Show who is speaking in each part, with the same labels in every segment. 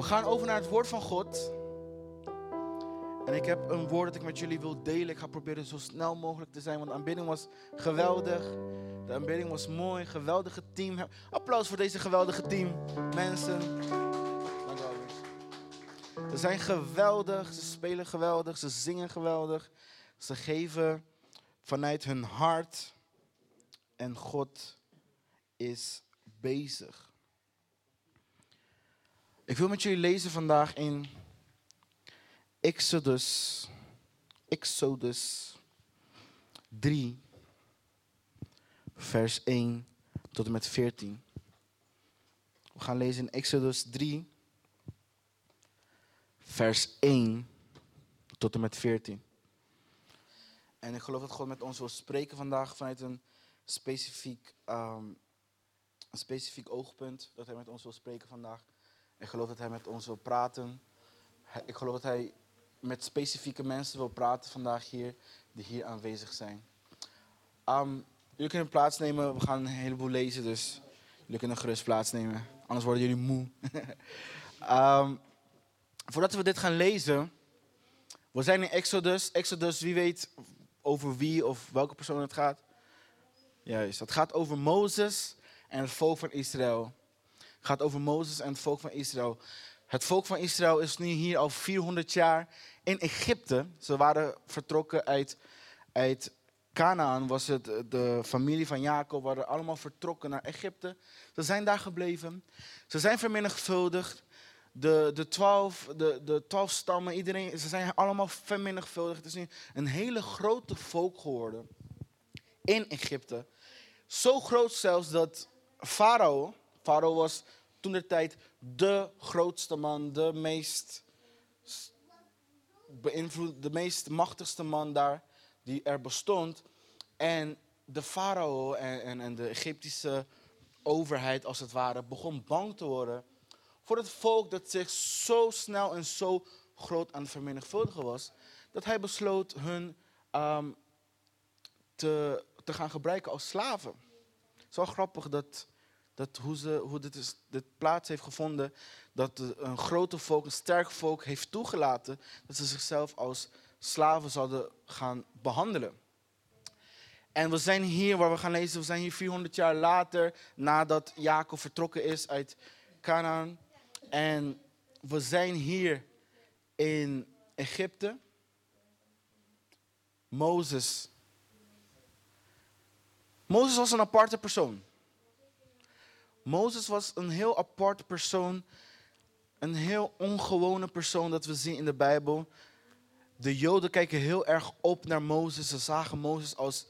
Speaker 1: We gaan over naar het woord van God. En ik heb een woord dat ik met jullie wil delen. Ik ga proberen zo snel mogelijk te zijn, want de aanbidding was geweldig. De aanbidding was mooi, geweldige team. Applaus voor deze geweldige team, mensen. Ze zijn geweldig, ze spelen geweldig, ze zingen geweldig. Ze geven vanuit hun hart. En God is bezig. Ik wil met jullie lezen vandaag in Exodus, Exodus 3, vers 1 tot en met 14. We gaan lezen in Exodus 3, vers 1 tot en met 14. En ik geloof dat God met ons wil spreken vandaag vanuit een specifiek, um, een specifiek oogpunt. Dat Hij met ons wil spreken vandaag. Ik geloof dat Hij met ons wil praten. Ik geloof dat Hij met specifieke mensen wil praten vandaag hier, die hier aanwezig zijn. Um, jullie kunnen plaatsnemen, we gaan een heleboel lezen, dus jullie kunnen gerust plaatsnemen. Anders worden jullie moe. um, voordat we dit gaan lezen, we zijn in Exodus. Exodus, wie weet over wie of welke persoon het gaat? Juist, het gaat over Mozes en het volk van Israël. Gaat over Mozes en het volk van Israël. Het volk van Israël is nu hier al 400 jaar in Egypte. Ze waren vertrokken uit, uit Canaan, was het de familie van Jacob, waren allemaal vertrokken naar Egypte. Ze zijn daar gebleven. Ze zijn vermenigvuldigd. De, de, twaalf, de, de twaalf stammen, iedereen, ze zijn allemaal vermenigvuldigd. Het is nu een hele grote volk geworden in Egypte. Zo groot zelfs dat Farao, Farao was toen de tijd de grootste man, de meest beïnvloed, de meest machtigste man daar die er bestond. En de farao en, en, en de Egyptische overheid, als het ware, begon bang te worden voor het volk dat zich zo snel en zo groot aan het vermenigvuldigen was, dat hij besloot hun um, te, te gaan gebruiken als slaven. Het is wel grappig dat dat hoe, ze, hoe dit, is, dit plaats heeft gevonden, dat een grote volk, een sterk volk heeft toegelaten dat ze zichzelf als slaven zouden gaan behandelen. En we zijn hier, waar we gaan lezen, we zijn hier 400 jaar later, nadat Jacob vertrokken is uit Canaan. En we zijn hier in Egypte. Mozes. Mozes was een aparte persoon. Mozes was een heel apart persoon. Een heel ongewone persoon dat we zien in de Bijbel. De Joden kijken heel erg op naar Mozes. Ze zagen Mozes als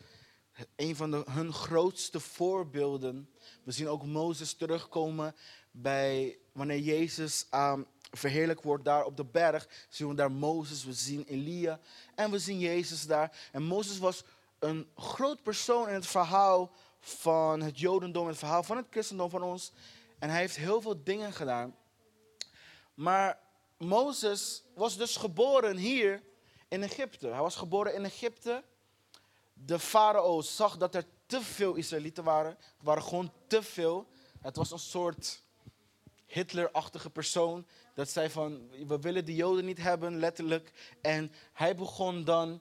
Speaker 1: een van de, hun grootste voorbeelden. We zien ook Mozes terugkomen bij wanneer Jezus um, verheerlijk wordt daar op de berg. Zien we daar Mozes, we zien Elia en we zien Jezus daar. En Mozes was een groot persoon in het verhaal van het Jodendom, het verhaal van het christendom van ons. En hij heeft heel veel dingen gedaan. Maar Mozes was dus geboren hier in Egypte. Hij was geboren in Egypte. De farao zag dat er te veel Israëlieten waren. Er waren gewoon te veel. Het was een soort Hitler-achtige persoon. Dat zei van, we willen de Joden niet hebben, letterlijk. En hij begon dan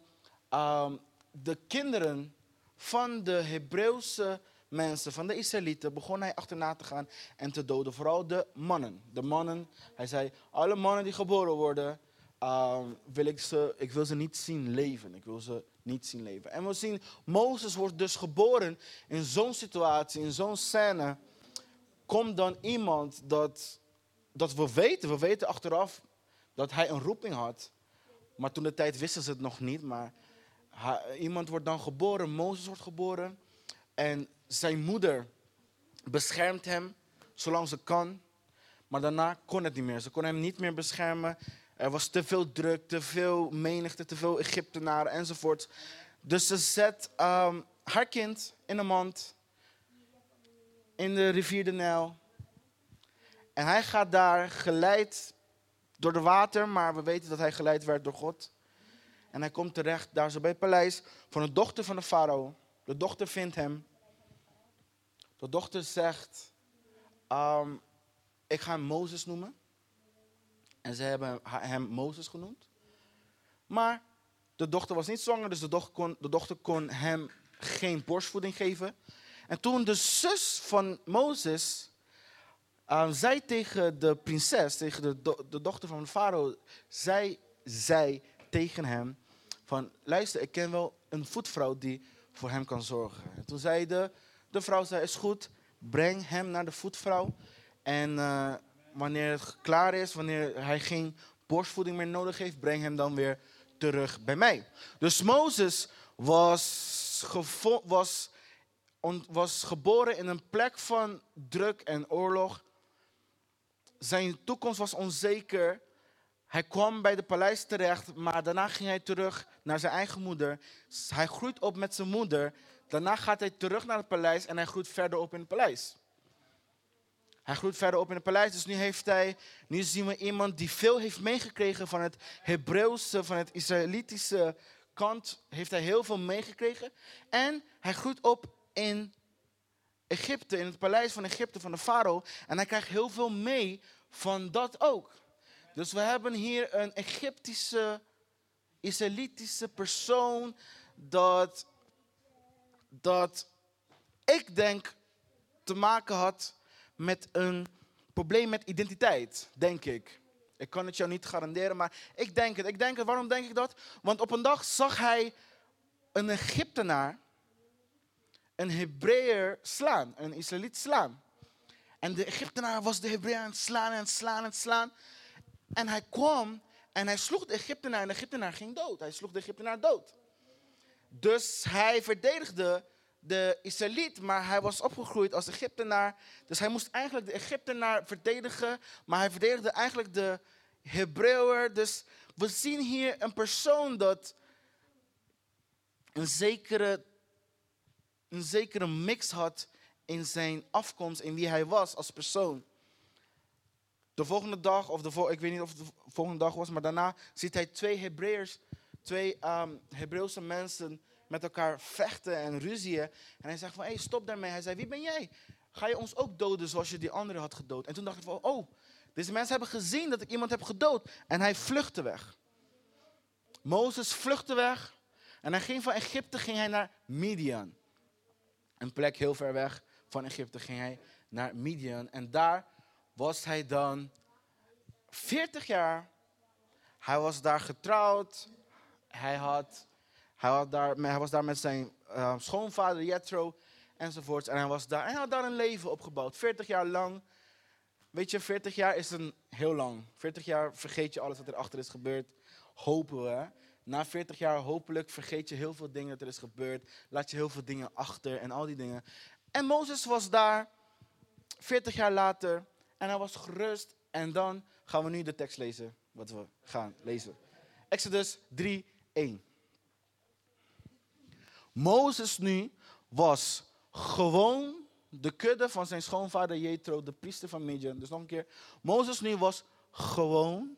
Speaker 1: um, de kinderen van de Hebreeuwse mensen, van de Israëlieten, begon hij achterna te gaan en te doden. Vooral de mannen. De mannen, hij zei, alle mannen die geboren worden, uh, wil ik, ze, ik wil ze niet zien leven. Ik wil ze niet zien leven. En we zien, Mozes wordt dus geboren in zo'n situatie, in zo'n scène. Komt dan iemand dat, dat we weten, we weten achteraf dat hij een roeping had. Maar toen de tijd wisten ze het nog niet. Maar iemand wordt dan geboren, Mozes wordt geboren. En zijn moeder beschermt hem zolang ze kan. Maar daarna kon het niet meer. Ze kon hem niet meer beschermen. Er was te veel druk, te veel menigte, te veel Egyptenaren enzovoort. Dus ze zet um, haar kind in een mand in de rivier de Nijl. En hij gaat daar geleid door de water, maar we weten dat hij geleid werd door God. En hij komt terecht daar zo bij het paleis van de dochter van de farao. De dochter vindt hem. De dochter zegt, um, ik ga hem Mozes noemen. En ze hebben hem Mozes genoemd. Maar de dochter was niet zwanger, dus de dochter kon, de dochter kon hem geen borstvoeding geven. En toen de zus van Mozes uh, zei tegen de prinses, tegen de, de dochter van de farao, zij zei tegen hem van, luister, ik ken wel een voetvrouw die voor hem kan zorgen. En toen zei de, de vrouw, zei, is goed, breng hem naar de voetvrouw. En uh, wanneer het klaar is, wanneer hij geen borstvoeding meer nodig heeft, breng hem dan weer terug bij mij. Dus Mozes was, was, was geboren in een plek van druk en oorlog. Zijn toekomst was onzeker. Hij kwam bij de paleis terecht, maar daarna ging hij terug naar zijn eigen moeder. Hij groeit op met zijn moeder. Daarna gaat hij terug naar het paleis en hij groeit verder op in het paleis. Hij groeit verder op in het paleis. Dus nu, heeft hij, nu zien we iemand die veel heeft meegekregen van het Hebreeuwse, van het Israëlitische kant. Heeft hij heel veel meegekregen. En hij groeit op in Egypte, in het paleis van Egypte, van de farao. En hij krijgt heel veel mee van dat ook. Dus we hebben hier een Egyptische, Israëlitische persoon dat, dat ik denk te maken had met een probleem met identiteit, denk ik. Ik kan het jou niet garanderen, maar ik denk het. Ik denk. Waarom denk ik dat? Want op een dag zag hij een Egyptenaar een Hebreeër slaan, een Israëliet slaan. En de Egyptenaar was de Hebreeër aan het slaan en slaan en slaan. En hij kwam en hij sloeg de Egyptenaar en de Egyptenaar ging dood. Hij sloeg de Egyptenaar dood. Dus hij verdedigde de Israëliet, maar hij was opgegroeid als Egyptenaar. Dus hij moest eigenlijk de Egyptenaar verdedigen, maar hij verdedigde eigenlijk de Hebreeuwer. Dus we zien hier een persoon dat een zekere, een zekere mix had in zijn afkomst, in wie hij was als persoon. De volgende dag, of de ik weet niet of het de volgende dag was, maar daarna ziet hij twee Hebreërs, twee um, Hebreeuwse mensen met elkaar vechten en ruzieën. En hij zegt van, hé, hey, stop daarmee. Hij zei, wie ben jij? Ga je ons ook doden zoals je die andere had gedood? En toen dacht ik van, oh, deze mensen hebben gezien dat ik iemand heb gedood. En hij vluchtte weg. Mozes vluchtte weg. En hij ging van Egypte ging hij naar Midian. Een plek heel ver weg van Egypte ging hij naar Midian. En daar was hij dan 40 jaar. Hij was daar getrouwd. Hij had hij, had daar, hij was daar met zijn uh, schoonvader Jethro enzovoorts. En hij, was daar, en hij had daar een leven opgebouwd. 40 jaar lang. Weet je, 40 jaar is een heel lang. 40 jaar vergeet je alles wat er achter is gebeurd. Hopen we. Na 40 jaar hopelijk vergeet je heel veel dingen dat er is gebeurd. Laat je heel veel dingen achter en al die dingen. En Mozes was daar 40 jaar later. En hij was gerust. En dan gaan we nu de tekst lezen. Wat we gaan lezen. Exodus 3, 1. Mozes nu was gewoon de kudde van zijn schoonvader Jethro, de priester van Midian. Dus nog een keer. Mozes nu was gewoon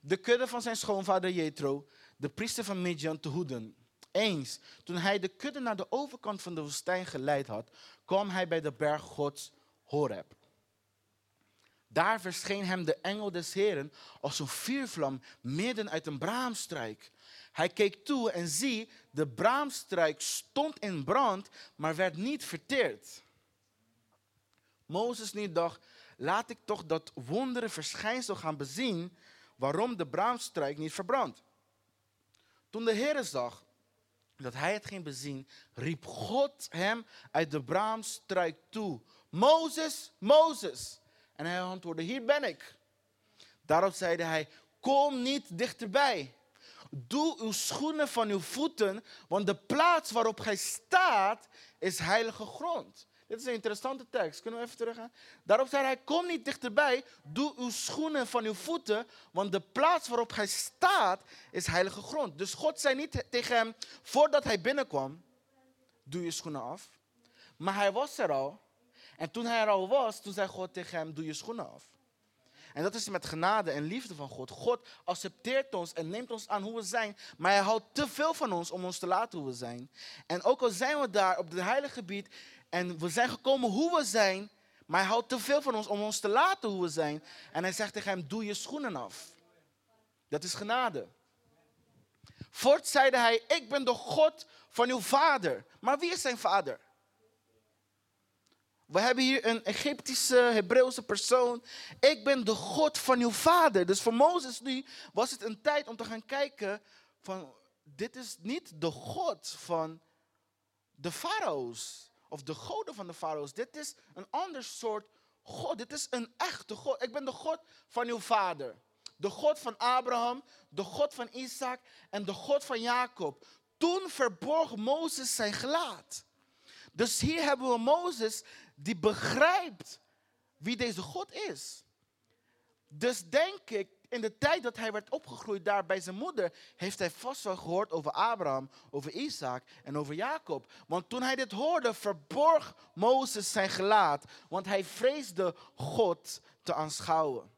Speaker 1: de kudde van zijn schoonvader Jethro, de priester van Midian, te hoeden. Eens, toen hij de kudde naar de overkant van de woestijn geleid had, kwam hij bij de berg Gods Horeb. Daar verscheen hem de engel des Heren als een vuurvlam midden uit een braamstruik. Hij keek toe en zie, de braamstruik stond in brand, maar werd niet verteerd. Mozes nu dacht, laat ik toch dat wondere verschijnsel gaan bezien, waarom de braamstruik niet verbrandt. Toen de Heer zag dat hij het ging bezien, riep God hem uit de braamstruik toe. Mozes, Mozes. En hij antwoordde, hier ben ik. Daarop zeide hij, kom niet dichterbij. Doe uw schoenen van uw voeten, want de plaats waarop gij staat is heilige grond. Dit is een interessante tekst. Kunnen we even teruggaan? Daarop zei hij, kom niet dichterbij, doe uw schoenen van uw voeten, want de plaats waarop hij staat is heilige grond. Dus God zei niet tegen hem, voordat hij binnenkwam, doe je schoenen af. Maar hij was er al. En toen hij er al was, toen zei God tegen hem, doe je schoenen af. En dat is met genade en liefde van God. God accepteert ons en neemt ons aan hoe we zijn. Maar hij houdt te veel van ons om ons te laten hoe we zijn. En ook al zijn we daar op het heilige gebied en we zijn gekomen hoe we zijn. Maar hij houdt te veel van ons om ons te laten hoe we zijn. En hij zegt tegen hem, doe je schoenen af. Dat is genade. Voort zeide hij, ik ben de God van uw vader. Maar wie is zijn vader? We hebben hier een Egyptische, Hebreeuwse persoon. Ik ben de God van uw vader. Dus voor Mozes nu was het een tijd om te gaan kijken van, dit is niet de God van de farao's. Of de goden van de farao's. Dit is een ander soort God. Dit is een echte God. Ik ben de God van uw vader. De God van Abraham, de God van Isaac en de God van Jacob. Toen verborg Mozes zijn gelaat. Dus hier hebben we Mozes die begrijpt wie deze God is. Dus denk ik, in de tijd dat hij werd opgegroeid daar bij zijn moeder, heeft hij vast wel gehoord over Abraham, over Isaac en over Jacob. Want toen hij dit hoorde, verborg Mozes zijn gelaat, want hij vreesde God te aanschouwen.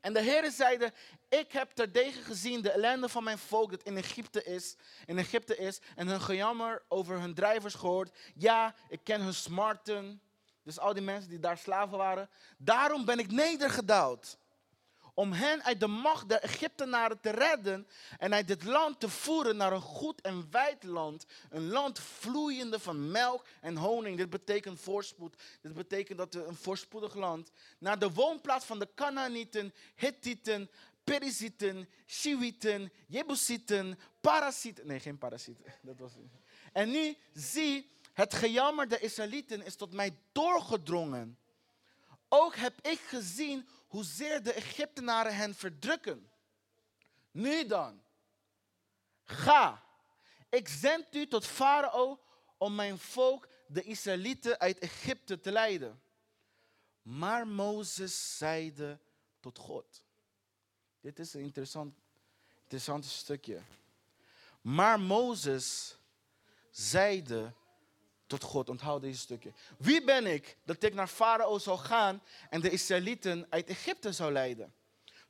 Speaker 1: En de Heer zeide, ik heb terdege gezien de ellende van mijn volk dat in Egypte is, in Egypte is en hun gejammer over hun drijvers gehoord. Ja, ik ken hun smarten, dus al die mensen die daar slaven waren. Daarom ben ik nedergedaald om hen uit de macht der Egyptenaren te redden en uit dit land te voeren naar een goed en wijd land. Een land vloeiende van melk en honing. Dit betekent voorspoed. Dit betekent dat een voorspoedig land. Naar de woonplaats van de Canaanieten, Hittieten, Perizieten, Shiwieten, Jebusieten, Parasieten. Nee, geen parasieten. Dat was het. En nu zie, het gejammer der Israëlieten is tot mij doorgedrongen. Ook heb ik gezien hoezeer de Egyptenaren hen verdrukken. Nu dan, ga, ik zend u tot Farao om mijn volk, de Israëlieten, uit Egypte te leiden. Maar Mozes zeide tot God. Dit is een interessant, interessant stukje. Maar Mozes zeide tot God. Onthoud deze stukje. Wie ben ik dat ik naar Farao zou gaan en de Israëlieten uit Egypte zou leiden?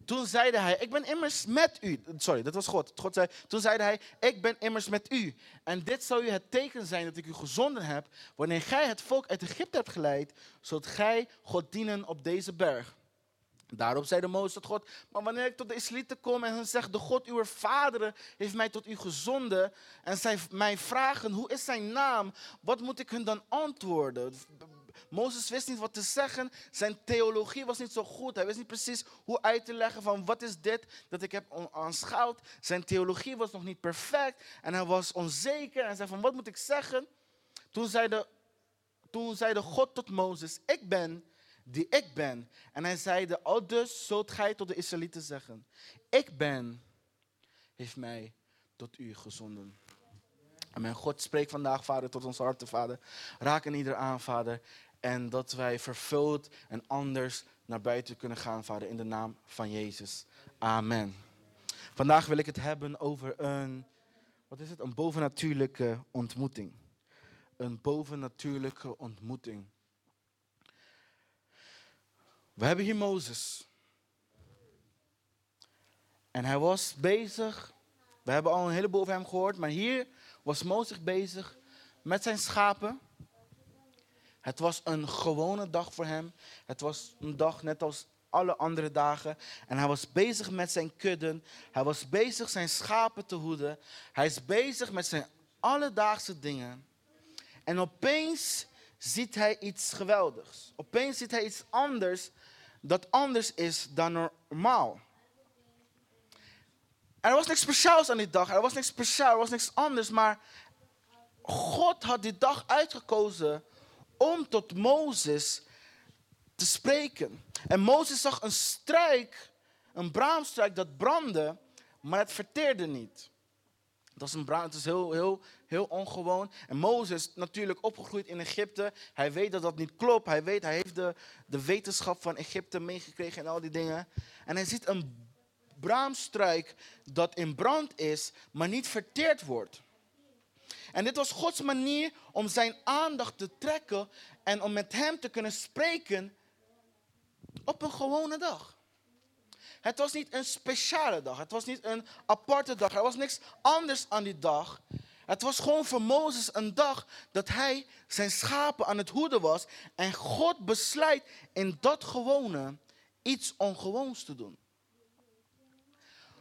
Speaker 1: Toen zeide hij, ik ben immers met u. Sorry, dat was God. God zei, toen zeide hij, ik ben immers met u. En dit zal u het teken zijn dat ik u gezonden heb. Wanneer gij het volk uit Egypte hebt geleid, zult gij God dienen op deze berg. Daarop zei de Mozes tot God, maar wanneer ik tot de Israëlieten kom en hun zeg, de God uw vaderen heeft mij tot u gezonden en zij mij vragen, hoe is zijn naam? Wat moet ik hun dan antwoorden? Mozes wist niet wat te zeggen, zijn theologie was niet zo goed, hij wist niet precies hoe uit te leggen van wat is dit dat ik heb aanschouwd. Zijn theologie was nog niet perfect en hij was onzeker en zei van wat moet ik zeggen? Toen zei de, toen zei de God tot Mozes, ik ben die ik ben. En hij zeide, al dus zult gij tot de Israëlieten zeggen, ik ben, heeft mij tot u gezonden. Amen. God spreekt vandaag, Vader, tot ons hart, Vader. Raak in ieder aan, Vader. En dat wij vervuld en anders naar buiten kunnen gaan, Vader, in de naam van Jezus. Amen. Vandaag wil ik het hebben over een, wat is het? Een bovennatuurlijke ontmoeting. Een bovennatuurlijke ontmoeting. We hebben hier Mozes. En hij was bezig. We hebben al een heleboel over hem gehoord. Maar hier was Mozes bezig met zijn schapen. Het was een gewone dag voor hem. Het was een dag net als alle andere dagen. En hij was bezig met zijn kudden. Hij was bezig zijn schapen te hoeden. Hij is bezig met zijn alledaagse dingen. En opeens ziet hij iets geweldigs. Opeens ziet hij iets anders dat anders is dan normaal. Er was niks speciaals aan die dag. Er was niks speciaal, er was niks anders. Maar God had die dag uitgekozen om tot Mozes te spreken. En Mozes zag een struik, een braamstruik dat brandde, maar het verteerde niet. Dat is, een is heel, heel, heel ongewoon. En Mozes, natuurlijk opgegroeid in Egypte. Hij weet dat dat niet klopt. Hij, weet, hij heeft de, de wetenschap van Egypte meegekregen en al die dingen. En hij ziet een braamstruik dat in brand is, maar niet verteerd wordt. En dit was Gods manier om zijn aandacht te trekken en om met hem te kunnen spreken op een gewone dag. Het was niet een speciale dag. Het was niet een aparte dag. Er was niks anders aan die dag. Het was gewoon voor Mozes een dag dat hij zijn schapen aan het hoeden was. En God besluit in dat gewone iets ongewoons te doen.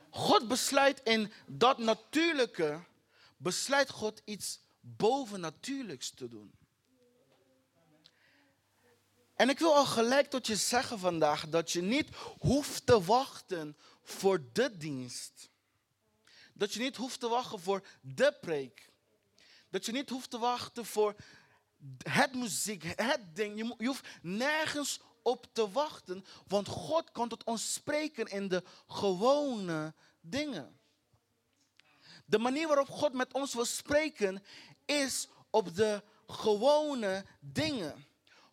Speaker 1: God besluit in dat natuurlijke, besluit God iets bovennatuurlijks te doen. En ik wil al gelijk tot je zeggen vandaag dat je niet hoeft te wachten voor de dienst. Dat je niet hoeft te wachten voor de preek. Dat je niet hoeft te wachten voor het muziek, het ding. Je, je hoeft nergens op te wachten, want God kan tot ons spreken in de gewone dingen. De manier waarop God met ons wil spreken is op de gewone dingen.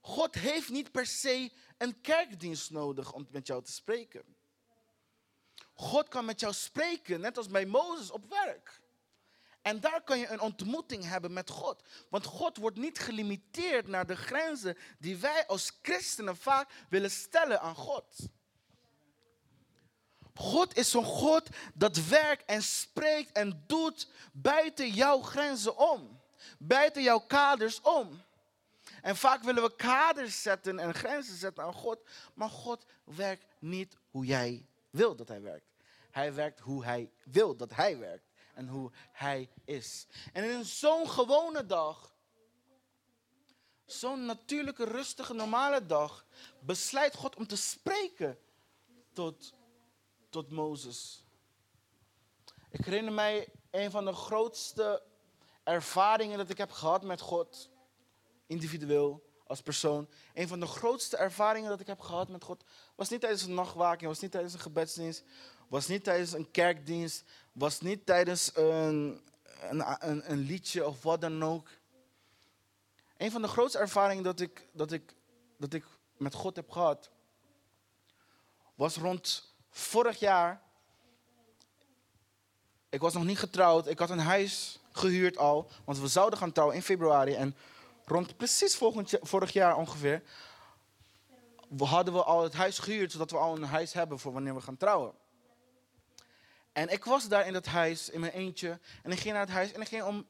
Speaker 1: God heeft niet per se een kerkdienst nodig om met jou te spreken. God kan met jou spreken, net als bij Mozes op werk. En daar kan je een ontmoeting hebben met God. Want God wordt niet gelimiteerd naar de grenzen die wij als christenen vaak willen stellen aan God. God is zo'n God dat werkt en spreekt en doet buiten jouw grenzen om. Buiten jouw kaders om. En vaak willen we kaders zetten en grenzen zetten aan God. Maar God werkt niet hoe jij wil dat hij werkt. Hij werkt hoe hij wil dat hij werkt. En hoe hij is. En in zo'n gewone dag, zo'n natuurlijke, rustige, normale dag, besluit God om te spreken tot, tot Mozes. Ik herinner mij een van de grootste ervaringen dat ik heb gehad met God individueel, als persoon. Een van de grootste ervaringen dat ik heb gehad met God was niet tijdens een nachtwaking, was niet tijdens een gebedsdienst, was niet tijdens een kerkdienst, was niet tijdens een, een, een, een liedje of wat dan ook. Een van de grootste ervaringen dat ik, dat, ik, dat ik met God heb gehad, was rond vorig jaar. Ik was nog niet getrouwd, ik had een huis gehuurd al, want we zouden gaan trouwen in februari. En rond precies vorig jaar ongeveer, we hadden we al het huis gehuurd, zodat we al een huis hebben voor wanneer we gaan trouwen. En ik was daar in dat huis in mijn eentje en ik ging naar het huis en ik ging om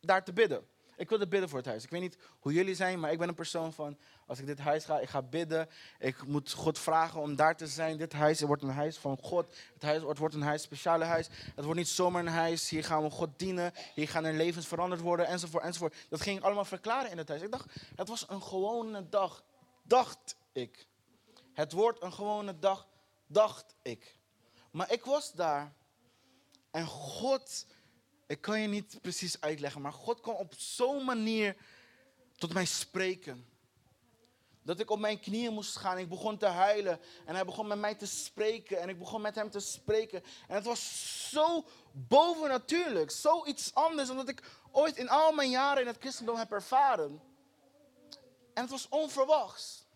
Speaker 1: daar te bidden. Ik wilde bidden voor het huis. Ik weet niet hoe jullie zijn, maar ik ben een persoon van, als ik dit huis ga, ik ga bidden. Ik moet God vragen om daar te zijn. Dit huis wordt een huis van God. Het huis wordt een huis, speciale huis. Het wordt niet zomaar een huis. Hier gaan we God dienen. Hier gaan er levens veranderd worden, enzovoort, enzovoort. Dat ging ik allemaal verklaren in het huis. Ik dacht, het was een gewone dag, dacht ik. Het wordt een gewone dag, dacht ik. Maar ik was daar en God ik kan je niet precies uitleggen, maar God kon op zo'n manier tot mij spreken. Dat ik op mijn knieën moest gaan. Ik begon te huilen. En hij begon met mij te spreken. En ik begon met hem te spreken. En het was zo bovennatuurlijk. Zoiets anders dan dat ik ooit in al mijn jaren in het christendom heb ervaren. En het was onverwachts.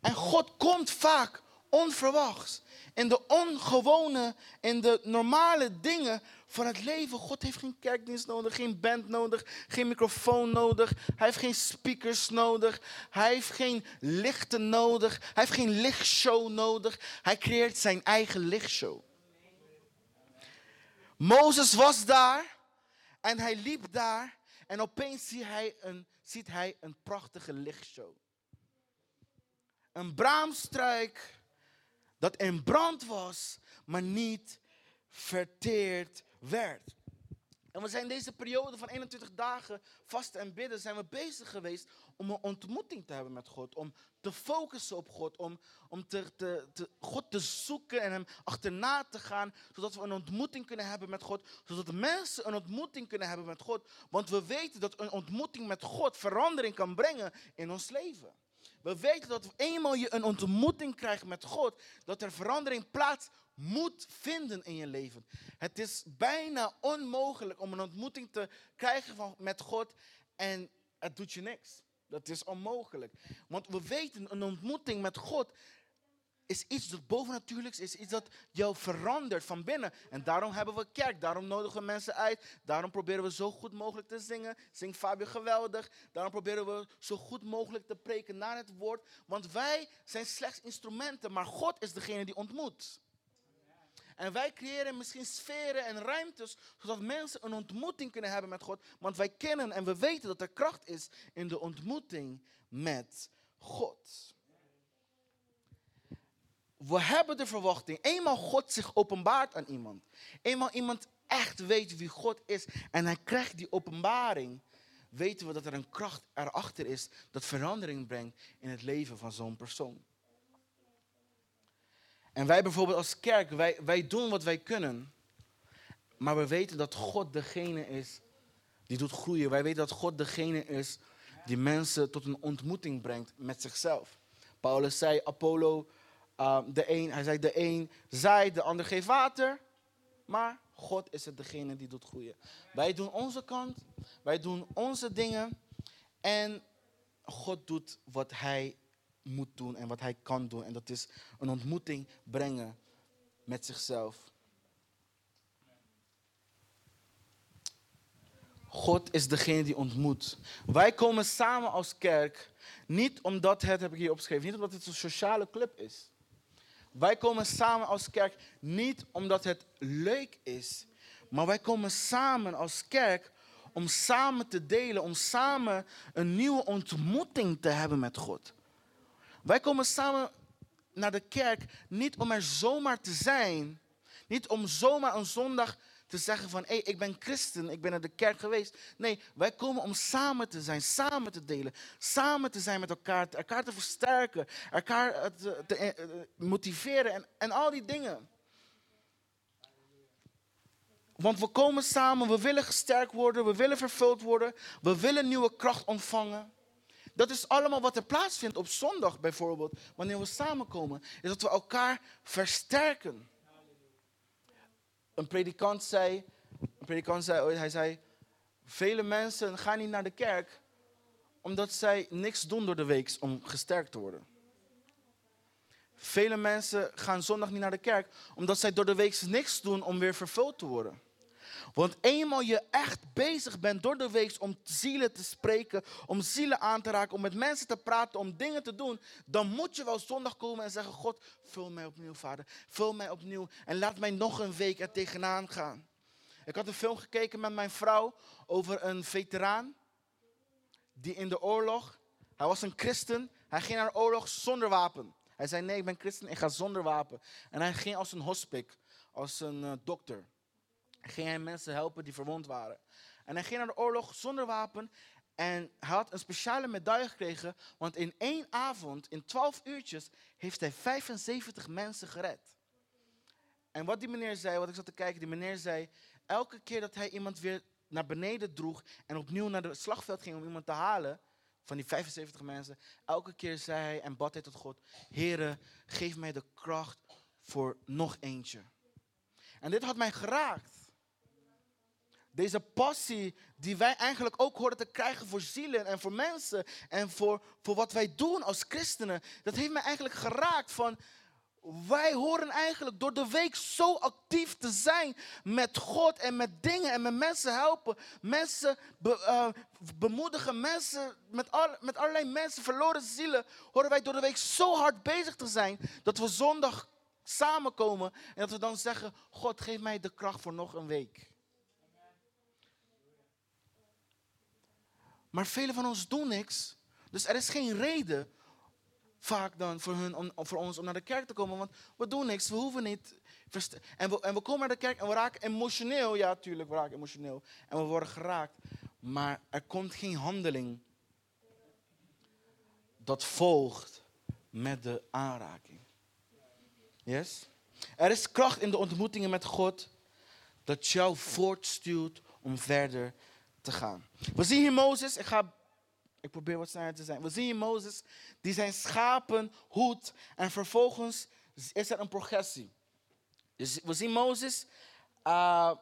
Speaker 1: En God komt vaak onverwachts. In de ongewone, in de normale dingen van het leven. God heeft geen kerkdienst nodig, geen band nodig, geen microfoon nodig. Hij heeft geen speakers nodig. Hij heeft geen lichten nodig. Hij heeft geen lichtshow nodig. Hij creëert zijn eigen lichtshow. Mozes was daar en hij liep daar en opeens ziet hij een, ziet hij een prachtige lichtshow. Een braamstruik dat in brand was, maar niet verteerd werd. En we zijn deze periode van 21 dagen vast en bidden, zijn we bezig geweest om een ontmoeting te hebben met God. Om te focussen op God, om, om te, te, te, God te zoeken en hem achterna te gaan. Zodat we een ontmoeting kunnen hebben met God. Zodat mensen een ontmoeting kunnen hebben met God. Want we weten dat een ontmoeting met God verandering kan brengen in ons leven. We weten dat eenmaal je een ontmoeting krijgt met God, dat er verandering plaats moet vinden in je leven. Het is bijna onmogelijk om een ontmoeting te krijgen van, met God en het doet je niks. Dat is onmogelijk. Want we weten, een ontmoeting met God is iets dat bovennatuurlijks is, iets dat jou verandert van binnen. En daarom hebben we kerk, daarom nodigen we mensen uit, daarom proberen we zo goed mogelijk te zingen. Zing Fabio geweldig. Daarom proberen we zo goed mogelijk te preken naar het woord. Want wij zijn slechts instrumenten, maar God is degene die ontmoet. En wij creëren misschien sferen en ruimtes, zodat mensen een ontmoeting kunnen hebben met God. Want wij kennen en we weten dat er kracht is in de ontmoeting met God we hebben de verwachting, eenmaal God zich openbaart aan iemand, eenmaal iemand echt weet wie God is en hij krijgt die openbaring, weten we dat er een kracht erachter is dat verandering brengt in het leven van zo'n persoon. En wij bijvoorbeeld als kerk, wij, wij doen wat wij kunnen, maar we weten dat God degene is die doet groeien. Wij weten dat God degene is die mensen tot een ontmoeting brengt met zichzelf. Paulus zei, Apollo, uh, de een, hij zei de een zij, de ander geeft water. Maar God is het degene die doet groeien. Wij doen onze kant, wij doen onze dingen. En God doet wat hij moet doen en wat hij kan doen. En dat is een ontmoeting brengen met zichzelf. God is degene die ontmoet. Wij komen samen als kerk niet omdat het, heb ik hier opgeschreven, niet omdat het een sociale club is. Wij komen samen als kerk niet omdat het leuk is, maar wij komen samen als kerk om samen te delen, om samen een nieuwe ontmoeting te hebben met God. Wij komen samen naar de kerk niet om er zomaar te zijn, niet om zomaar een zondag te zeggen van, hé, hey, ik ben christen, ik ben naar de kerk geweest. Nee, wij komen om samen te zijn, samen te delen, samen te zijn met elkaar, elkaar te versterken, elkaar te, te eh, motiveren en, en al die dingen. Want we komen samen, we willen gesterkt worden, we willen vervuld worden, we willen nieuwe kracht ontvangen. Dat is allemaal wat er plaatsvindt op zondag bijvoorbeeld, wanneer we samenkomen, is dat we elkaar versterken. Een predikant zei, een predikant zei hij zei, vele mensen gaan niet naar de kerk omdat zij niks doen door de week om gesterkt te worden. Vele mensen gaan zondag niet naar de kerk omdat zij door de week niks doen om weer vervuld te worden. Want eenmaal je echt bezig bent door de week om zielen te spreken, om zielen aan te raken, om met mensen te praten, om dingen te doen, dan moet je wel zondag komen en zeggen: God, vul mij opnieuw, vader. Vul mij opnieuw en laat mij nog een week er tegenaan gaan. Ik had een film gekeken met mijn vrouw over een veteraan die in de oorlog, hij was een christen, hij ging naar de oorlog zonder wapen. Hij zei: Nee, ik ben christen, ik ga zonder wapen. En hij ging als een hospik, als een uh, dokter ging hij mensen helpen die verwond waren. En hij ging naar de oorlog zonder wapen. En hij had een speciale medaille gekregen, want in één avond, in twaalf uurtjes, heeft hij 75 mensen gered. En wat die meneer zei, wat ik zat te kijken, die meneer zei, elke keer dat hij iemand weer naar beneden droeg en opnieuw naar het slagveld ging om iemand te halen, van die 75 mensen, elke keer zei hij en bad hij tot God, Heere, geef mij de kracht voor nog eentje. En dit had mij geraakt. Deze passie die wij eigenlijk ook horen te krijgen voor zielen en voor mensen en voor, voor wat wij doen als christenen, dat heeft mij eigenlijk geraakt van wij horen eigenlijk door de week zo actief te zijn met God en met dingen en met mensen helpen. Mensen uh, bemoedigen, mensen met, al, met allerlei mensen, verloren zielen, horen wij door de week zo hard bezig te zijn dat we zondag samenkomen en dat we dan zeggen, God geef mij de kracht voor nog een week. Maar velen van ons doen niks. Dus er is geen reden vaak dan voor, hun, om, voor ons om naar de kerk te komen. Want we doen niks, we hoeven niet. En we, en we komen naar de kerk en we raken emotioneel. Ja, tuurlijk, we raken emotioneel. En we worden geraakt. Maar er komt geen handeling dat volgt met de aanraking. Yes? Er is kracht in de ontmoetingen met God dat jou voortstuurt om verder te gaan. We zien hier Mozes, ik, ga, ik probeer wat sneller te zijn. We zien hier Mozes die zijn schapen hoedt en vervolgens is er een progressie. Dus we zien Mozes, uh,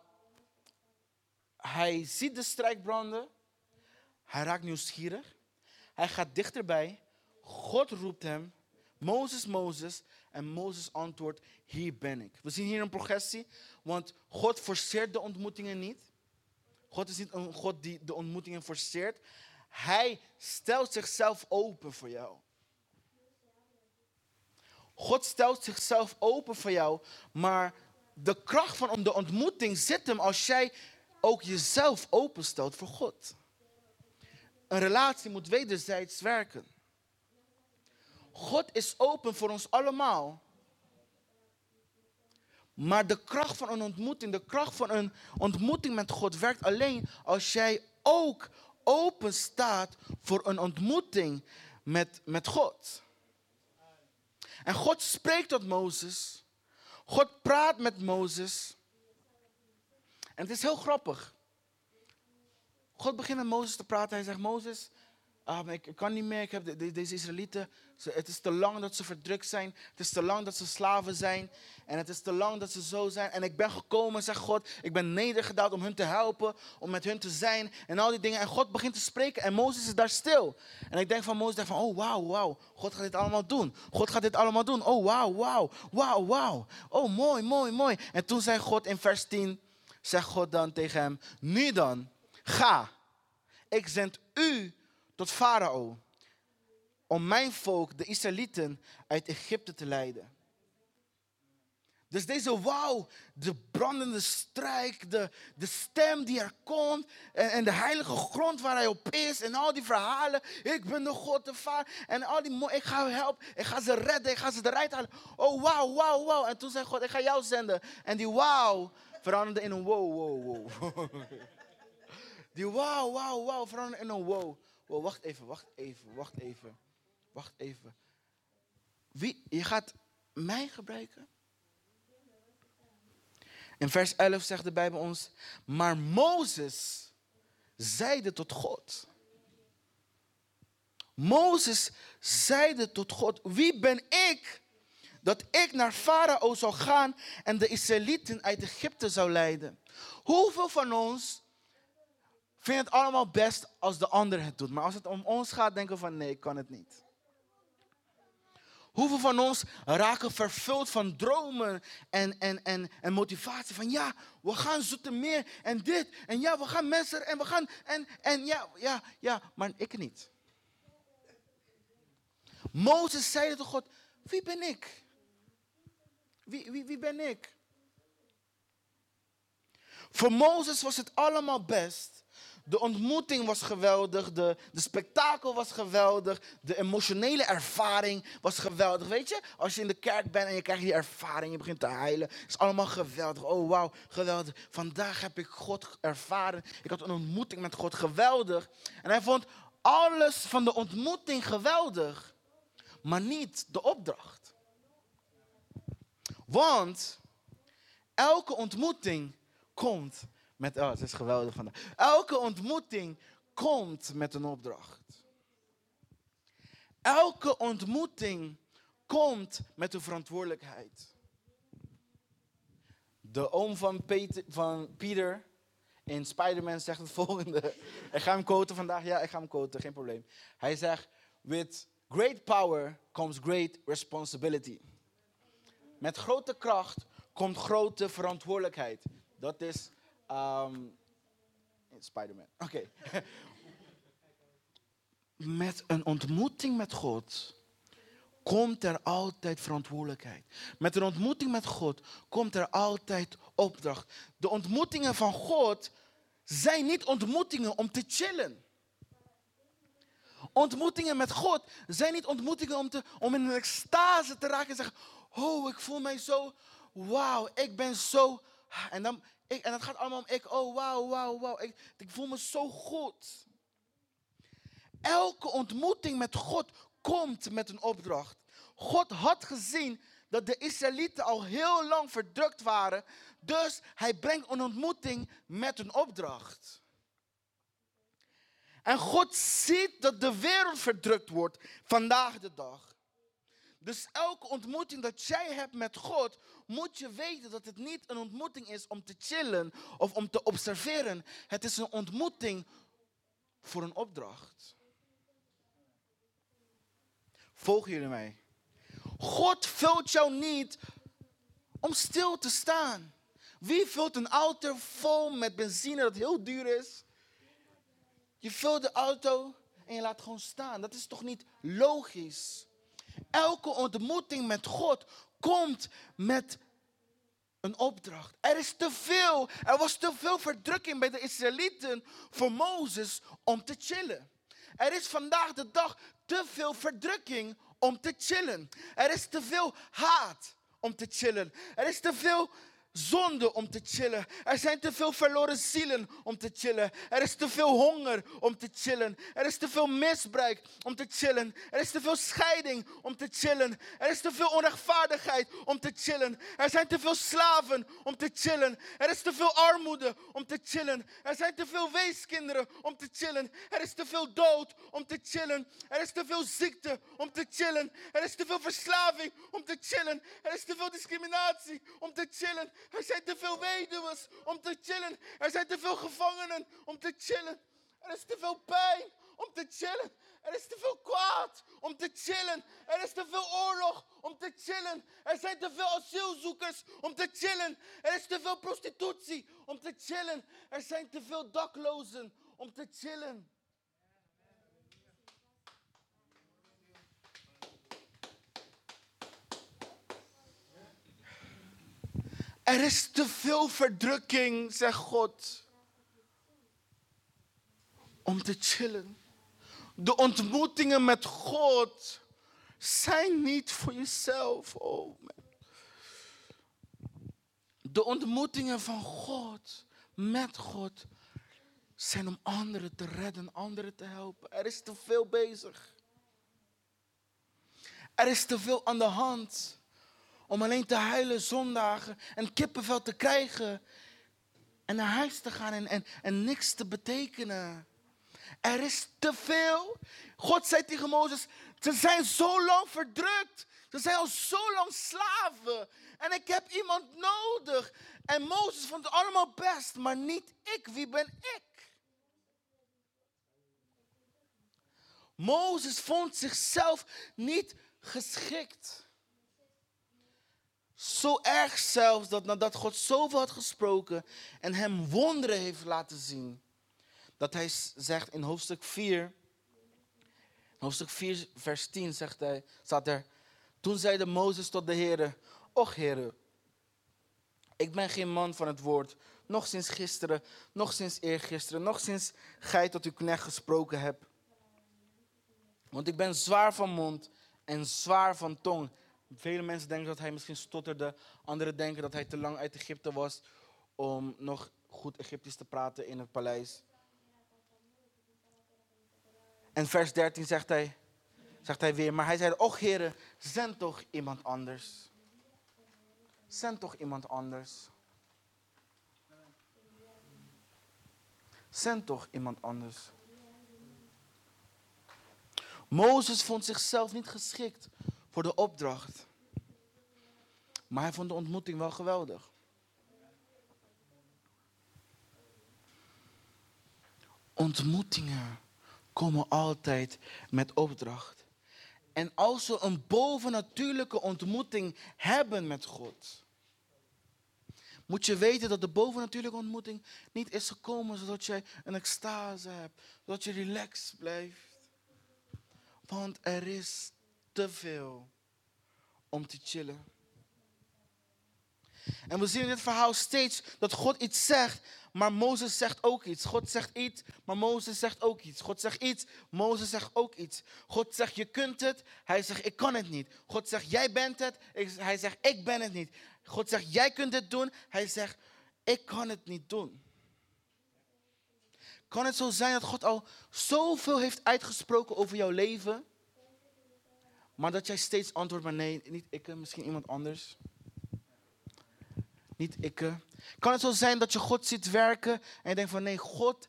Speaker 1: hij ziet de strijd branden, hij raakt nieuwsgierig, hij gaat dichterbij, God roept hem, Mozes, Mozes, en Mozes antwoordt, hier ben ik. We zien hier een progressie, want God forceert de ontmoetingen niet. God is niet een God die de ontmoetingen forceert. Hij stelt zichzelf open voor jou. God stelt zichzelf open voor jou, maar de kracht van de ontmoeting zit hem als jij ook jezelf openstelt voor God. Een relatie moet wederzijds werken. God is open voor ons allemaal, Maar de kracht van een ontmoeting, de kracht van een ontmoeting met God werkt alleen als jij ook open staat voor een ontmoeting met, met God. En God spreekt tot Mozes. God praat met Mozes. En het is heel grappig. God begint met Mozes te praten. Hij zegt, Mozes, ah, ik, kan niet meer. Ik heb deze Israëlieten, het is te lang dat ze verdrukt zijn. Het is te lang dat ze slaven zijn. En het is te lang dat ze zo zijn. En ik ben gekomen, zegt God. Ik ben nedergedaald om hun te helpen, om met hun te zijn. En al die dingen. En God begint te spreken. En Mozes is daar stil. En ik denk van Mozes, van, oh wauw, wauw. God gaat dit allemaal doen. God gaat dit allemaal doen. Oh wauw, wauw, wauw, wauw. Oh mooi, mooi, mooi. En toen zei God in vers 10, zegt God dan tegen hem, nu dan, ga. Ik zend u tot Farao om mijn volk, de Israëlieten, uit Egypte te leiden. Dus deze wauw, de brandende strijk, de, de stem die er komt en, en, de heilige grond waar hij op is en al die verhalen. Ik ben de God, de Vader en al die ik ga helpen, ik ga ze redden, ik ga ze eruit halen. Oh wauw, wauw, wauw. En toen zei God, ik ga jou zenden. En die wauw veranderde in een wow, wow, wow. die wauw, wauw, wauw veranderde in een wow. Wow, wacht even, wacht even, wacht even, wacht even. Wie, je gaat mij gebruiken? In vers 11 zegt de Bijbel ons, maar Mozes zeide tot God. Mozes zeide tot God, wie ben ik dat ik naar Farao zou gaan en de Israëlieten uit Egypte zou leiden? Hoeveel van ons vinden het allemaal best als de ander het doet, maar als het om ons gaat, denken we van nee, ik kan het niet. Hoeveel van ons raken vervuld van dromen en, en, en, en motivatie van ja, we gaan zoeten meer en dit en ja, we gaan mensen en we gaan en, en ja, ja, ja, maar ik niet. Mozes zei tot God, wie ben ik? Wie, wie, wie ben ik? Voor Mozes was het allemaal best de ontmoeting was geweldig, de, spektakel was geweldig, de emotionele ervaring was geweldig. Weet je, als je in de kerk bent en je krijgt die ervaring, je begint te heilen, is allemaal geweldig. Oh wauw, geweldig. Vandaag heb ik God ervaren. Ik had een ontmoeting met God, geweldig. En hij vond alles van de ontmoeting geweldig, maar niet de opdracht. Want elke ontmoeting komt met, oh, het is geweldig vandaag. Elke ontmoeting komt met een opdracht. Elke ontmoeting komt met een verantwoordelijkheid. De oom van, Peter, van Pieter in Spider-Man zegt het volgende. Ik ga hem quoten vandaag. Ja, ik ga hem quoten, geen probleem. Hij zegt, with great power comes great responsibility. Met grote kracht komt grote verantwoordelijkheid. Dat is Um, Spider-Man. Oké. met een ontmoeting met God komt er altijd verantwoordelijkheid. Met een ontmoeting met God komt er altijd opdracht. De ontmoetingen van God zijn niet ontmoetingen om te chillen. Ontmoetingen met God zijn niet ontmoetingen om, te, om in een extase te raken en zeggen: Oh, ik voel mij zo, wauw, ik ben zo. En dan, ik, en het gaat allemaal om ik. Oh, wauw, wauw, wauw. Ik, ik voel me zo goed. Elke ontmoeting met God komt met een opdracht. God had gezien dat de Israëlieten al heel lang verdrukt waren. Dus hij brengt een ontmoeting met een opdracht. En God ziet dat de wereld verdrukt wordt vandaag de dag. Dus elke ontmoeting dat jij hebt met God, moet je weten dat het niet een ontmoeting is om te chillen of om te observeren. Het is een ontmoeting voor een opdracht. Volgen jullie mij? God vult jou niet om stil te staan. Wie vult een auto vol met benzine dat heel duur is? Je vult de auto en je laat gewoon staan. Dat is toch niet logisch? Elke ontmoeting met God komt met een opdracht. Er is te veel, er was te veel verdrukking bij de Israëlieten voor Mozes om te chillen. Er is vandaag de dag te veel verdrukking om te chillen. Er is te veel haat om te chillen. Er is te veel zonde om te chillen. Er zijn te veel verloren zielen om te chillen. Er is te veel honger om te chillen. Er is te veel misbruik om te chillen. Er is te veel scheiding om te chillen. Er is te veel onrechtvaardigheid om te chillen. Er zijn te veel slaven om te chillen. Er is te veel armoede om te chillen. Er zijn te veel weeskinderen om te chillen. Er is te veel dood om te chillen. Er is te veel ziekte om te chillen. Er is te veel verslaving om te chillen. Er is te veel discriminatie om te chillen. Er zijn te veel weduwen om te chillen. Er zijn te veel gevangenen om te chillen. Er is te veel pijn om te chillen. Er is te veel kwaad om te chillen. Er is te veel oorlog om te chillen. Er zijn te veel asielzoekers om te chillen. Er is te veel prostitutie om te chillen. Er zijn te veel daklozen om te chillen. Er is te veel verdrukking, zegt God, om te chillen. De ontmoetingen met God zijn niet voor jezelf. Oh man. De ontmoetingen van God, met God, zijn om anderen te redden, anderen te helpen. Er is te veel bezig. Er is te veel aan de hand om alleen te huilen zondagen en kippenvel te krijgen en naar huis te gaan en, en, en niks te betekenen. Er is te veel. God zei tegen Mozes, ze zijn zo lang verdrukt. Ze zijn al zo lang slaven. En ik heb iemand nodig. En Mozes vond het allemaal best, maar niet ik. Wie ben ik? Mozes vond zichzelf niet geschikt. Zo erg zelfs dat nadat God zoveel had gesproken en hem wonderen heeft laten zien, dat hij zegt in hoofdstuk 4, hoofdstuk 4, vers 10 zegt hij, staat er, toen zeide Mozes tot de Heer, och Heer, ik ben geen man van het woord, nog sinds gisteren, nog sinds eergisteren, nog sinds gij tot uw knecht gesproken hebt. Want ik ben zwaar van mond en zwaar van tong. Vele mensen denken dat hij misschien stotterde. Anderen denken dat hij te lang uit Egypte was om nog goed Egyptisch te praten in het paleis. En vers 13 zegt hij, zegt hij weer, maar hij zei, och heren, zend toch iemand anders. Zend toch iemand anders. Zend toch iemand anders. Mozes vond zichzelf niet geschikt voor de opdracht. Maar hij vond de ontmoeting wel geweldig. Ontmoetingen komen altijd met opdracht. En als we een bovennatuurlijke ontmoeting hebben met God, moet je weten dat de bovennatuurlijke ontmoeting niet is gekomen zodat jij een extase hebt, zodat je relaxed blijft. Want er is te veel om te chillen. En we zien in dit verhaal steeds dat God iets zegt, maar Mozes zegt ook iets. God zegt iets, maar Mozes zegt ook iets. God zegt iets, Mozes zegt ook iets. God zegt je kunt het, hij zegt ik kan het niet. God zegt jij bent het, hij zegt ik ben het niet. God zegt jij kunt het doen, hij zegt ik kan het niet doen. Kan het zo zijn dat God al zoveel heeft uitgesproken over jouw leven, maar dat jij steeds antwoordt, maar nee, niet ik, misschien iemand anders. Niet ik. Kan het zo zijn dat je God ziet werken en je denkt van nee, God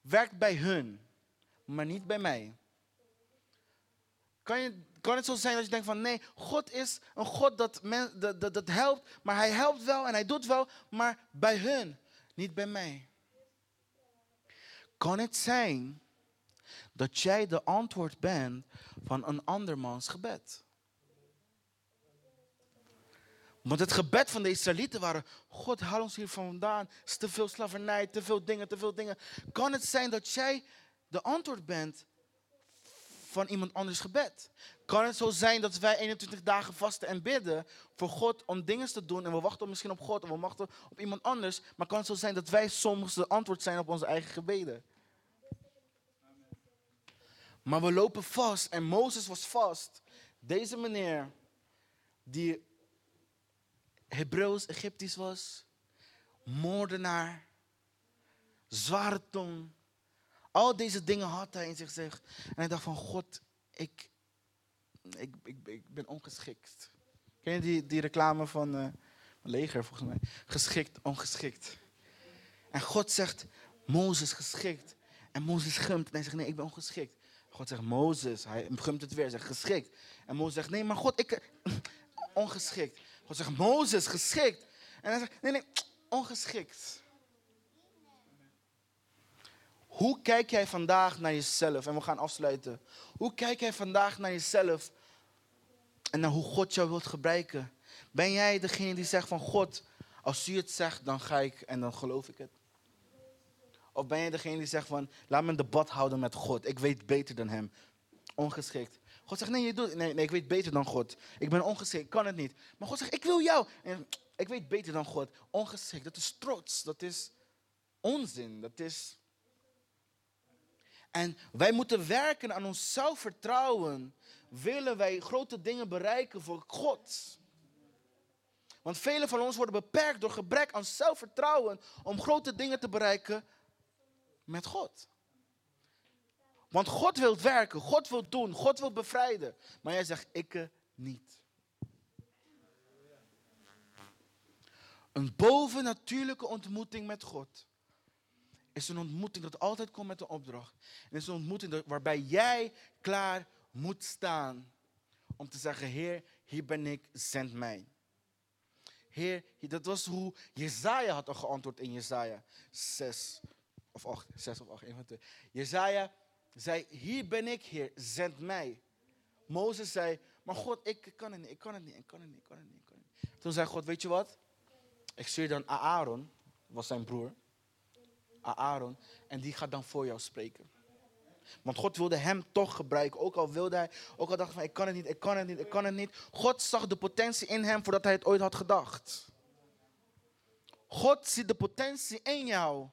Speaker 1: werkt bij hun, maar niet bij mij. Kan, je, kan het zo zijn dat je denkt van nee, God is een God dat, men, dat, dat, dat helpt, maar hij helpt wel en hij doet wel, maar bij hun, niet bij mij. Kan het zijn dat jij de antwoord bent van een andermans gebed. Want het gebed van de Israëlieten waren, God haal ons hier vandaan, het is te veel slavernij, te veel dingen, te veel dingen. Kan het zijn dat jij de antwoord bent van iemand anders gebed? Kan het zo zijn dat wij 21 dagen vasten en bidden voor God om dingen te doen en we wachten misschien op God of we wachten op iemand anders, maar kan het zo zijn dat wij soms de antwoord zijn op onze eigen gebeden? Maar we lopen vast en Mozes was vast. Deze meneer, die Hebreeuws, Egyptisch was, moordenaar, zware tong. Al deze dingen had hij in zich. En hij dacht van God, ik, ik, ik, ik ben ongeschikt. Ken je die, die reclame van uh, leger volgens mij? Geschikt, ongeschikt. En God zegt, Mozes geschikt. En Mozes gumt en hij zegt, nee, ik ben ongeschikt. God zegt, Mozes, hij gumt het weer, zegt geschikt. En Mozes zegt, nee, maar God, ik, ongeschikt. God zegt, Mozes, geschikt. En hij zegt, nee, nee, ongeschikt. Hoe kijk jij vandaag naar jezelf? En we gaan afsluiten. Hoe kijk jij vandaag naar jezelf en naar hoe God jou wilt gebruiken? Ben jij degene die zegt van God, als u het zegt, dan ga ik en dan geloof ik het? Of ben jij degene die zegt van, laat me een debat houden met God. Ik weet beter dan hem. Ongeschikt. God zegt, nee, je doet, nee, nee, ik weet beter dan God. Ik ben ongeschikt, ik kan het niet. Maar God zegt, ik wil jou. En ik weet beter dan God. Ongeschikt, dat is trots. Dat is onzin. Dat is... En wij moeten werken aan ons zelfvertrouwen. Willen wij grote dingen bereiken voor God. Want velen van ons worden beperkt door gebrek aan zelfvertrouwen om grote dingen te bereiken met God. Want God wil werken, God wil doen, God wil bevrijden. Maar jij zegt, ik niet. Een bovennatuurlijke ontmoeting met God is een ontmoeting dat altijd komt met een opdracht. En is een ontmoeting waarbij jij klaar moet staan om te zeggen, Heer, hier ben ik, zend mij. Heer, dat was hoe Jezaja had al geantwoord in Jezaja 6 of 8, 6 of 8, een van twee. Jezaja zei, hier ben ik, Heer, zend mij. Mozes zei, maar God, ik kan het niet, ik kan het niet, ik kan het niet, ik kan het niet. Ik kan het niet. Toen zei God, weet je wat? Ik stuur dan Aaron, was zijn broer, Aaron, en die gaat dan voor jou spreken. Want God wilde hem toch gebruiken. Ook al wilde hij, ook al dacht hij van ik kan het niet, ik kan het niet, ik kan het niet. God zag de potentie in hem voordat hij het ooit had gedacht. God ziet de potentie in jou.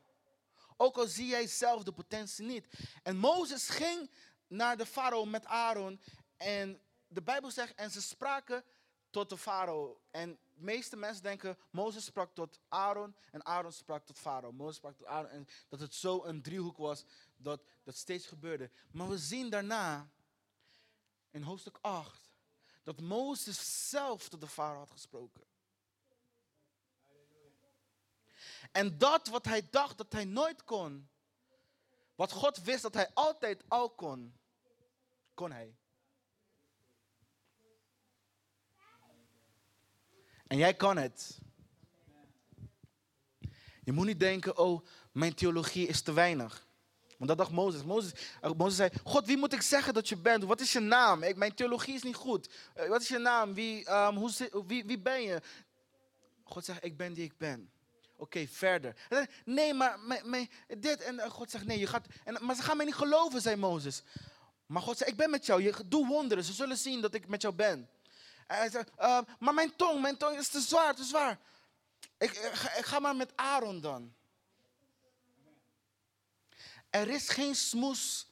Speaker 1: Ook al zie jij zelf de potentie niet. En Mozes ging naar de farao met Aaron. En de Bijbel zegt, en ze spraken tot de farao. En de meeste mensen denken, Mozes sprak tot Aaron en Aaron sprak tot farao. Mozes sprak tot Aaron. En dat het zo een driehoek was dat dat steeds gebeurde. Maar we zien daarna, in hoofdstuk 8, dat Mozes zelf tot de farao had gesproken. En dat wat hij dacht dat hij nooit kon, wat God wist dat hij altijd al kon, kon hij. En jij kan het. Je moet niet denken, oh, mijn theologie is te weinig. Want dat dacht Mozes. Mozes, eh, Mozes zei, God, wie moet ik zeggen dat je bent? Wat is je naam? Ik, mijn theologie is niet goed. Eh, wat is je naam? Wie, um, hoe, wie, wie ben je? God zegt, ik ben die ik ben. Oké, verder. Nee, maar, dit. En God zegt, nee, je gaat. En, maar ze gaan mij niet geloven, zei Mozes. Maar God zei, ik ben met jou. Je, doe wonderen. Ze zullen zien dat ik met jou ben. En hij uh, maar mijn tong, mijn tong is te zwaar, te zwaar. Ik, ga, ik ga maar met Aaron dan. Er is geen smoes.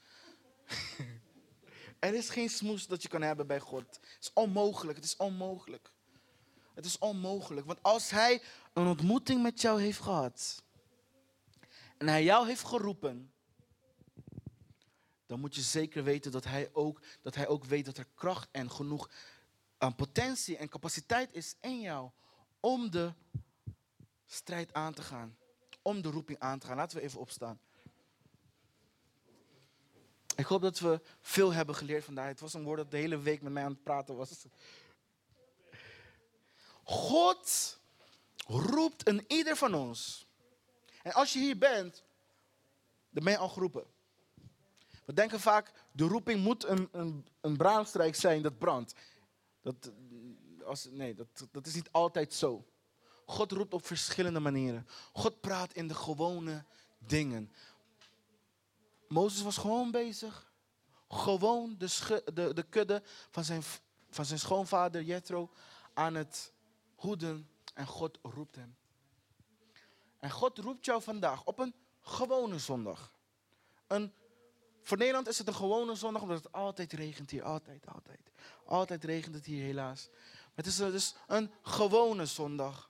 Speaker 1: er is geen smoes dat je kan hebben bij God. Het is onmogelijk. Het is onmogelijk. Het is onmogelijk. Want als hij een ontmoeting met jou heeft gehad. En hij jou heeft geroepen. Dan moet je zeker weten dat hij ook, dat hij ook weet dat er kracht en genoeg aan potentie en capaciteit is in jou. Om de strijd aan te gaan. Om de roeping aan te gaan. Laten we even opstaan. Ik hoop dat we veel hebben geleerd vandaag. Het was een woord dat de hele week met mij aan het praten was. God roept een ieder van ons. En als je hier bent, dan ben je al geroepen. We denken vaak, de roeping moet een, een, een braamstrijk zijn dat brandt. Dat, als, nee, dat, dat is niet altijd zo. God roept op verschillende manieren. God praat in de gewone dingen. Mozes was gewoon bezig. Gewoon de, de, de kudde van zijn, van zijn schoonvader Jethro aan het hoeden. En God roept hem. En God roept jou vandaag op een gewone zondag. Voor Nederland is het een gewone zondag omdat het altijd regent hier. Altijd, altijd. Altijd regent het hier helaas. Het is dus een gewone zondag.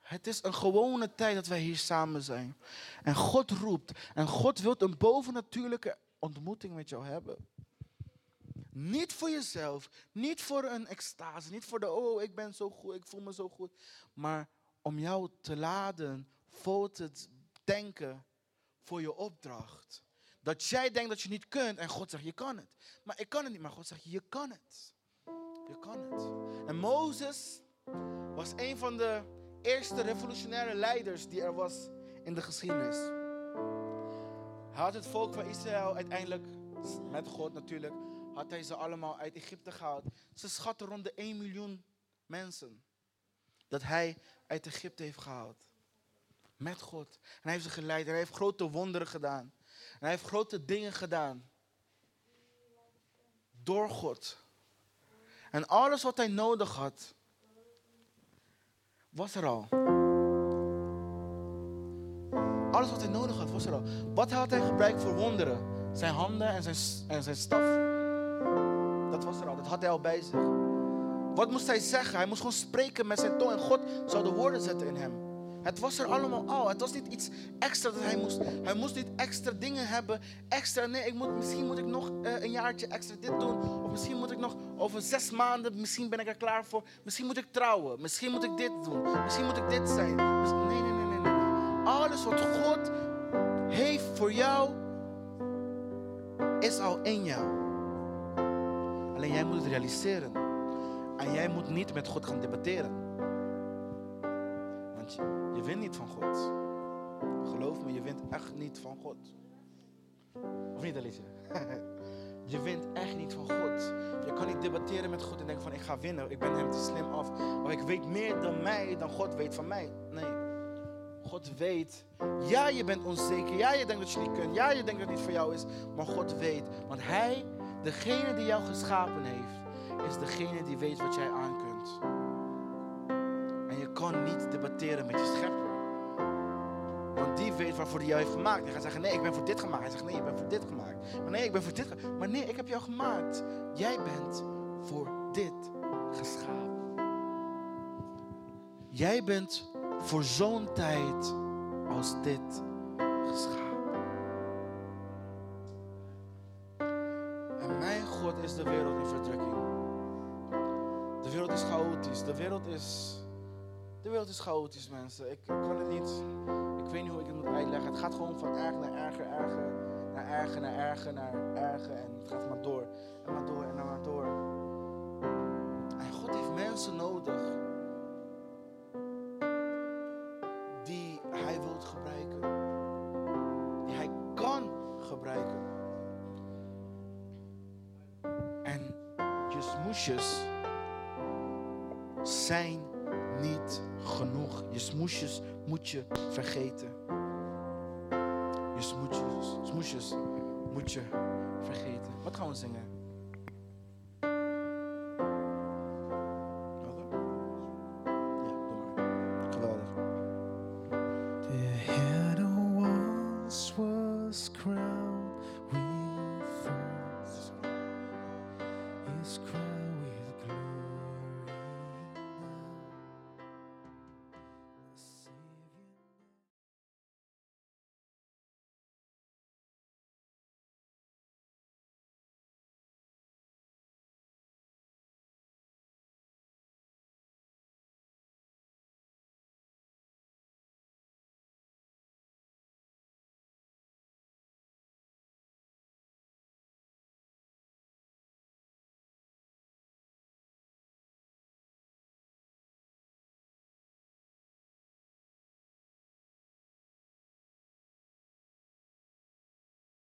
Speaker 1: Het is een gewone tijd dat wij hier samen zijn. En God roept. En God wil een bovennatuurlijke ontmoeting met jou hebben. Niet voor jezelf, niet voor een extase, niet voor de, oh ik ben zo goed, ik voel me zo goed. Maar om jou te laden, vol te denken voor je opdracht. Dat jij denkt dat je niet kunt en God zegt je kan het. Maar ik kan het niet, maar God zegt je kan het. Je kan het. En Mozes was een van de eerste revolutionaire leiders die er was in de geschiedenis. Hij had het volk van Israël uiteindelijk, met God natuurlijk, had hij ze allemaal uit Egypte gehaald. Ze schatten rond de 1 miljoen mensen. Dat hij uit Egypte heeft gehaald. Met God. En hij heeft ze geleid. En hij heeft grote wonderen gedaan. En hij heeft grote dingen gedaan. Door God. En alles wat hij nodig had, was er al. Alles wat hij nodig had, was er al. Wat had hij gebruikt voor wonderen? Zijn handen en zijn, en zijn staf. Dat was er al, dat had hij al bij zich. Wat moest hij zeggen? Hij moest gewoon spreken met zijn tong en God zou de woorden zetten in hem. Het was er allemaal al. Het was niet iets extra dat hij moest. Hij moest niet extra dingen hebben. Extra, nee, ik moet, misschien moet ik nog uh, een jaartje extra dit doen. Of misschien moet ik nog over zes maanden, misschien ben ik er klaar voor. Misschien moet ik trouwen. Misschien moet ik dit doen. Misschien moet ik dit zijn. Nee, nee, nee, nee, nee. Alles wat God heeft voor jou, is al in jou. Alleen jij moet het realiseren. En jij moet niet met God gaan debatteren. Want je, wint niet van God. Geloof me, je wint echt niet van God. Of niet, Alicia? Je wint echt niet van God. Je kan niet debatteren met God en denken van ik ga winnen. Ik ben hem te slim af. Maar ik weet meer dan mij, dan God weet van mij. Nee. God weet. Ja, je bent onzeker. Ja, je denkt dat je niet kunt. Ja, je denkt dat het niet voor jou is. Maar God weet. Want Hij, degene die jou geschapen heeft, is degene die weet wat jij aan kunt. En je kan niet debatteren met je schepper. Want die weet waarvoor hij jou heeft gemaakt. Hij gaat zeggen, nee, ik ben voor dit gemaakt. Hij zegt, nee, ik ben voor dit gemaakt. Maar nee, ik ben voor dit gemaakt. Maar nee, ik heb jou gemaakt. Jij bent voor dit geschapen. Jij bent voor zo'n tijd als dit de wereld in verdrukking. De wereld is chaotisch. De wereld is, de wereld is chaotisch, mensen. Ik, ik kan het niet. Ik weet niet hoe ik het moet uitleggen. Het gaat gewoon van erg naar erger, erger, naar erger, naar erger, naar erger. En het gaat maar door. En maar door en maar door. En God heeft mensen nodig. Smoesjes zijn niet genoeg. Je smoesjes moet je vergeten. Je smoesjes, smoesjes moet je vergeten. Wat gaan we zingen?